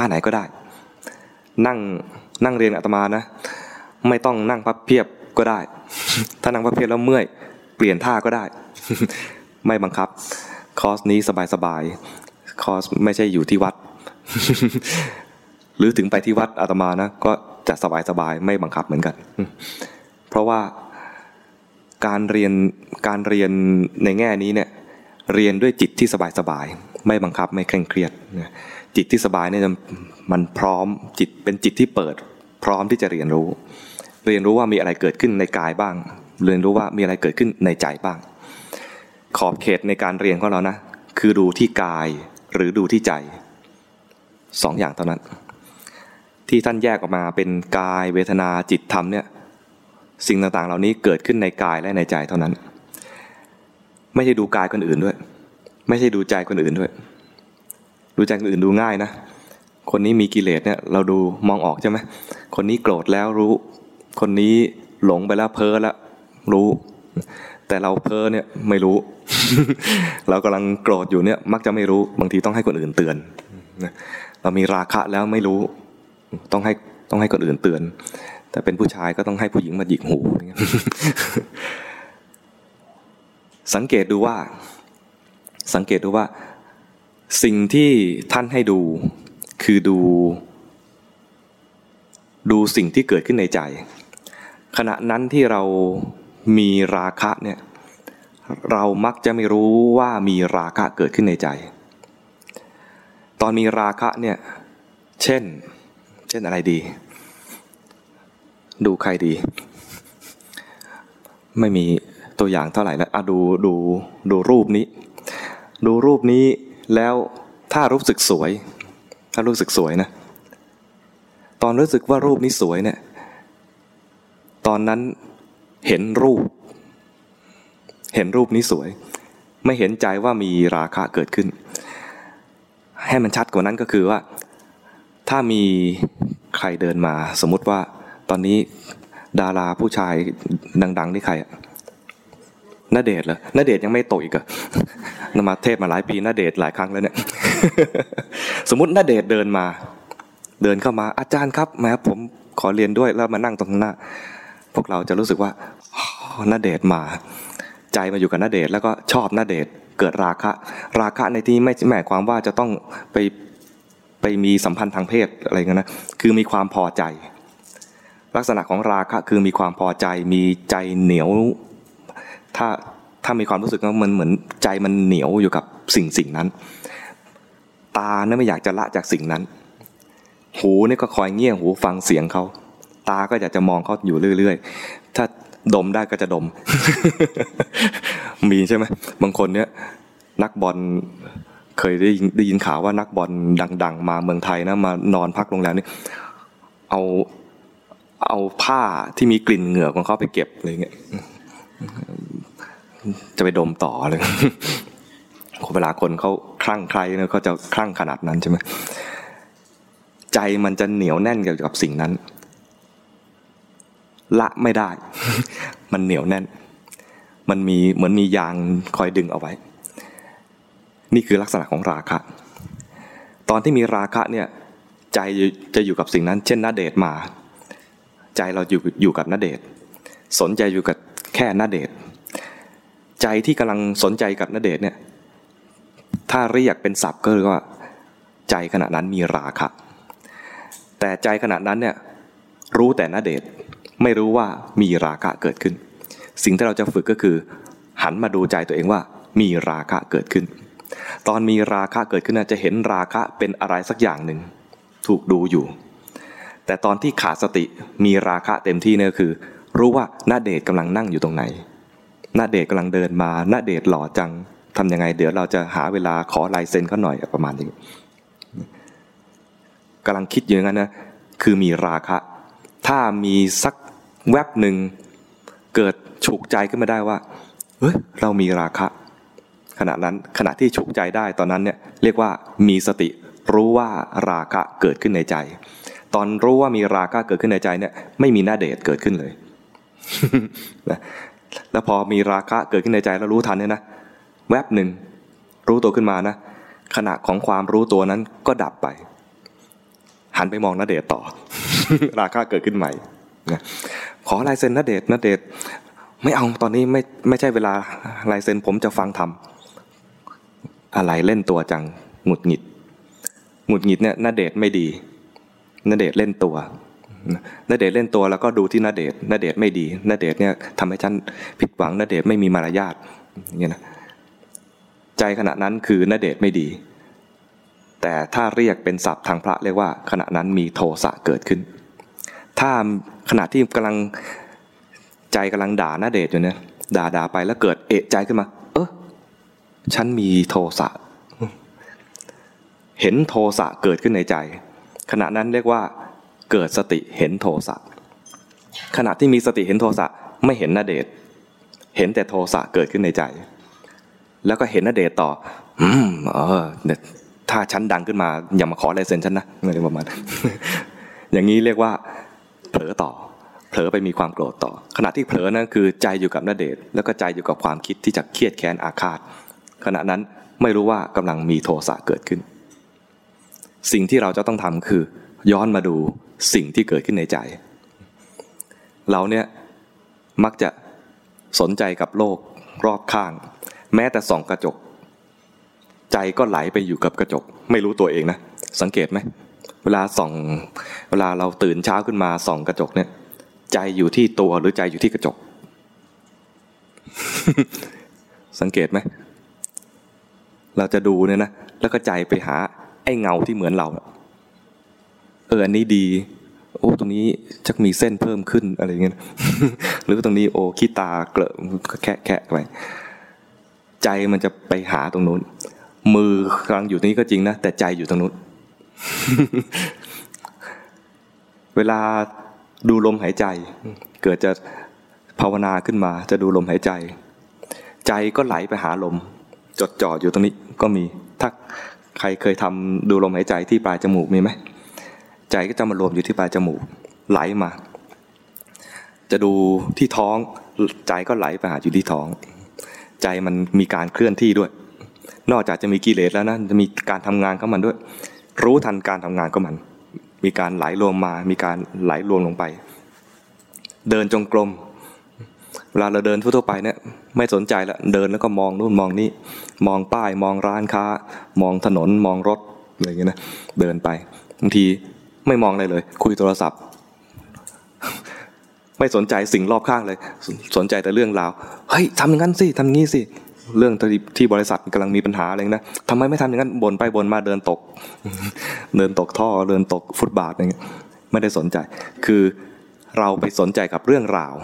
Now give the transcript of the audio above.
ท่าไหนก็ได้ นั่งนั่งเรียนอาตมานะ ไม่ต้องนั่งพับเพียบก็ได้ ถ้านั่งพับเพียบแล้วเมื่อย เปลี่ยนท่าก็ได้ ไม่บังคับ คอร์สนี้สบายๆ คอร์สไม่ใช่อยู่ที่วัด หรือถึงไปที่วัดอาตมานะ ก็จะสบายๆ ไม่บังคับเหมือนกัน เพราะว่าการเรียนการเรียนในแง่นี้เนี่ย เรียนด้วยจิตที่สบายๆ ไม่บังคับไม่เคร่งเครียดจิตที่สบายเนี่ยมันพร้อมจิตเป็นจิตที่เปิด พร้อมที่จะเรียนรู้ เรียนรู้ว่ามีอะไรเกิดขึ้นในกายบ้าง เรียนรู้ว่ามีอะไรเกิดขึ้นในใจบ้าง ขอบเขตในการเรียนของเรานะ คือดูที่กายหรือดูที่ใจสองอย่างเท่านั้น ที่ท่านแยกออกมาเป็นกายเวทนาจิตธรรมเนี่ยสิ่งต่างๆ เหล่านี้เกิดขึ้นในกายและในใจเท่านั้น ไม่ใช่ดูกายคนอื่นด้วย ไม่ใช่ดูใจคนอื่นด้วย ดูใจคนอื่นดูง่ายนะ คนนี้มีกิเลสเนี่ยเราดูมองออกใช่ไหมคนนี้โกรธแล้วรู้ คนนี้หลงไปแล้วเพ้อแล้วรู้ แต่เราเพ้อเนี่ยไม่รู้ เรากำลังโกรธอยู่เนี่ยมักจะไม่รู้บางทีต้องให้คนอื่นเตือนเรามีราคะแล้วไม่รู้ ต้องให้ต้องให้คนอื่นเตือน แต่เป็นผู้ชายก็ต้องให้ผู้หญิงมาหยิกหู สังเกตดูว่า สังเกตดูว่า สิ่งที่ท่านให้ดูคือดู ดูสิ่งที่เกิดขึ้นในใจ ขณะนั้นที่เรามีราคะเนี่ยเรามักจะไม่รู้ว่ามีราคะเกิดขึ้นในใจ ตอนมีราคะเนี่ย เช่น เช่นอะไรดี ดูใครดี ไม่มีตัวอย่างเท่าไหร่แล้วอะดูดูดูรูปนี้ ดูรูปนี้แล้วถ้ารู้สึกสวย ถ้ารู้สึกสวยนะ ตอนรู้สึกว่ารูปนี้สวยเนี่ย ตอนนั้นเห็นรูป เห็นรูปนี้สวย ไม่เห็นใจว่ามีราคะเกิดขึ้น ให้มันชัดกว่านั้นก็คือว่า ถ้ามีใครเดินมา สมมติว่า ตอนนี้ดาราผู้ชายดัง ๆ นี่ใครอะ นาเดชเหรอนาเดชยังไม่โตอีกอะนมาเทศมาหลายปีนาเดชหลายครั้งแล้วเนี่ย สมมตินาเดชเดินมา เดินเข้ามาอาจารย์ครับแม้ผมขอเรียนด้วยแล้วมานั่งตรงหน้า พวกเราจะรู้สึกว่านาเดชมา ใจมาอยู่กับนาเดชแล้วก็ชอบนาเดชเกิดราคะ ราคะในที่ไม่หมายความว่าจะต้องไปไปมีสัมพันธ์ทางเพศอะไรเงี้ยนะคือมีความพอใจ ลักษณะของราคะคือมีความพอใจมีใจเหนียว ถ้าถ้ามีความรู้สึกว่ามันเหมือนใจมันเหนียวอยู่กับสิ่งสิ่งนั้น ตาเนี่ยไม่อยากจะละจากสิ่งนั้น หูเนี่ยก็คอยเงี่ยหูฟังเสียงเขาตาก็อยากจะมองเขาอยู่เรื่อย ๆ ถ้าดมได้ก็จะดม มีใช่ไหมบางคนเนี่ยนักบอลเคยได้ได้ยินข่าวว่านักบอลดัง ๆ มาเมืองไทยนะมานอนพักโรงแรมนี่เอาเอาผ้าที่มีกลิ่นเหงื่อของเขาไปเก็บอะไรเงี้ย จะไปดมต่อเลยเวลาคนเขาคลั่งใครเนี่ยเขาจะคลั่งขนาดนั้นใช่ไหมใจมันจะเหนียวแน่นเกี่ยวกับสิ่งนั้น ละไม่ได้ มันเหนียวแน่น มันมีเหมือนมียางคอยดึงเอาไว้ นี่คือลักษณะของราคะ ตอนที่มีราคะเนี่ย ใจจะอยู่กับสิ่งนั้น เช่นนาเดชมา ใจเราอยู่อยู่กับนาเดชสนใจอยู่กับแค่นาเดช ใจที่กำลังสนใจกับนเดชเนี่ย ถ้าเรียกเป็นศัพท์ก็คือว่า ใจขณะนั้นมีราคะ แต่ใจขณะนั้นเนี่ยรู้แต่นเดชไม่รู้ว่ามีราคะเกิดขึ้น สิ่งที่เราจะฝึกก็คือ หันมาดูใจตัวเองว่ามีราคะเกิดขึ้น ตอนมีราคะเกิดขึ้นจะเห็นราคะเป็นอะไรสักอย่างหนึ่ง ถูกดูอยู่ แต่ตอนที่ขาดสติมีราคะเต็มที่เนี่ยคือ รู้ว่าหน้าเดชกำลังนั่งอยู่ตรงไหน หน้าเดชกำลังเดินมาหน้าเดชหล่อจังทํำยังไง เดี๋ยวเราจะหาเวลาขอลายเซ็นเขาหน่อยประมาณนี้กำลังคิดอย่างนั้นนะคือมีราคะ ถ้ามีสักแวบหนึ่งเกิดฉุกใจขึ้นมาได้ว่าเฮ้ยเรามีราคะ ขณะนั้นขณะที่ฉุกใจได้ตอนนั้นเนี่ยเรียกว่ามีสติรู้ว่าราคะเกิดขึ้นในใจ ตอนรู้ว่ามีราคะเกิดขึ้นในใจเนี่ยไม่มีหน้าเดชเกิดขึ้นเลย แล้วพอมีราคะเกิดขึ้นในใจแล้วรู้ทันเนี่ยนะ แวบหนึ่งรู้ตัวขึ้นมานะ ขณะของความรู้ตัวนั้นก็ดับไป หันไปมองนาเดชต่อ ราคาเกิดขึ้นใหม่นะขอลายเซ็นนาเดชนาเดชไม่เอาตอนนี้ไม่ไม่ใช่เวลาลายเซ็นผมจะฟังทำอะไรเล่นตัวจังหงุดหงิดหงุดหงิดเนี่ยนาเดชไม่ดีนาเดชเล่นตัว นาเดชเล่นตัวแล้วก็ดูที่นาเดชนาเดชไม่ดีนาเดชเนี่ยทำให้ฉันผิดหวังนาเดชไม่มีมารยาทอย่างเงี้ยนะใจขณะนั้นคือนาเดชไม่ดี แต่ถ้าเรียกเป็นศัพท์ทางพระเรียกว่าขณะนั้นมีโทสะเกิดขึ้น ถ้าขณะที่กำลังใจกำลังด่านาเดชอยู่เนี่ยด่าด่าไปแล้วเกิดเอะใจขึ้นมา เออฉันมีโทสะเห็นโทสะเกิดขึ้นในใจ ขณะนั้นเรียกว่า เกิดสติเห็นโทสะขณะที่มีสติเห็นโทสะไม่เห็นนาเดชเห็นแต่โทสะเกิดขึ้นในใจ แล้วก็เห็นนาเดชต่อ อืมเออถ้าฉันดังขึ้นมา อย่ามาขอลายเซ็นฉันนะอะไรประมาณอย่างนี้เรียกว่าเผลอต่อเผลอไปมีความโกรธต่อ ขณะที่เผลอนั่นคือใจอยู่กับนาเดชแล้วก็ใจอยู่กับความคิดที่จะเครียดแค้นอาฆาตขณะนั้นไม่รู้ว่ากำลังมีโทสะเกิดขึ้น สิ่งที่เราจะต้องทำคือ ย้อนมาดู สิ่งที่เกิดขึ้นในใจ เราเนี่ยมักจะสนใจกับโลกรอบข้าง แม้แต่ส่องกระจก ใจก็ไหลไปอยู่กับกระจก ไม่รู้ตัวเองนะ สังเกตไหมเวลาส่องเวลาเราตื่นเช้าขึ้นมาส่องกระจกเนี่ย ใจอยู่ที่ตัวหรือใจอยู่ที่กระจก สังเกตไหมเราจะดูเนี่ยนะ แล้วก็ใจไปหาไอ้เงาที่เหมือนเรา เอออันนี้ดีโอ้ตรงนี้จะมีเส้นเพิ่มขึ้นอะไรเงี้ยหรือตรงนี้โอ้ขี้ตาเกลอะแค่แค่ไปใจมันจะไปหาตรงนู้น มือกำลังอยู่ตรงนี้ก็จริงนะแต่ใจอยู่ตรงนู้น เวลาดูลมหายใจ เกิดจะภาวนาขึ้นมา จะดูลมหายใจ ใจก็ไหลไปหาลม จดจ่ออยู่ตรงนี้ก็มี ถ้าใครเคยทำดูลมหายใจที่ปลายจมูกมีไหม ใจก็จะมารวมอยู่ที่ปลายจมูกไหลมา จะดูที่ท้องใจก็ไหลไปหาอยู่ที่ท้อง ใจมันมีการเคลื่อนที่ด้วย นอกจากจะมีกิเลสแล้วนะจะมีการทำงานของมันด้วย รู้ทันการทำงานของมัน มีการไหลรวมมา มีการไหลรวมลงไป เดินจงกรมเวลาเราเดินทั่วๆไปเนี่ยไม่สนใจละเดินแล้วก็มองนู่นมองนี่มองป้ายมองร้านค้า มองถนนมองรถอะไรอย่างเงี้ยนะเดินไปบางที ไม่มองอะไรเลย คุยโทรศัพท์ ไม่สนใจสิ่งรอบข้างเลย สนใจแต่เรื่องราวเฮ้ยทำอย่างนั้นสิทำงี้สิเรื่องที่บริษัทกำลังมีปัญหาอะไรนะทำไมไม่ทำอย่างนั้นบนไปบนมาเดินตก เดินตกท่อเดินตกฟุตบาทอะไรเงี้ยไม่ได้สนใจ คือเราไปสนใจกับเรื่องราว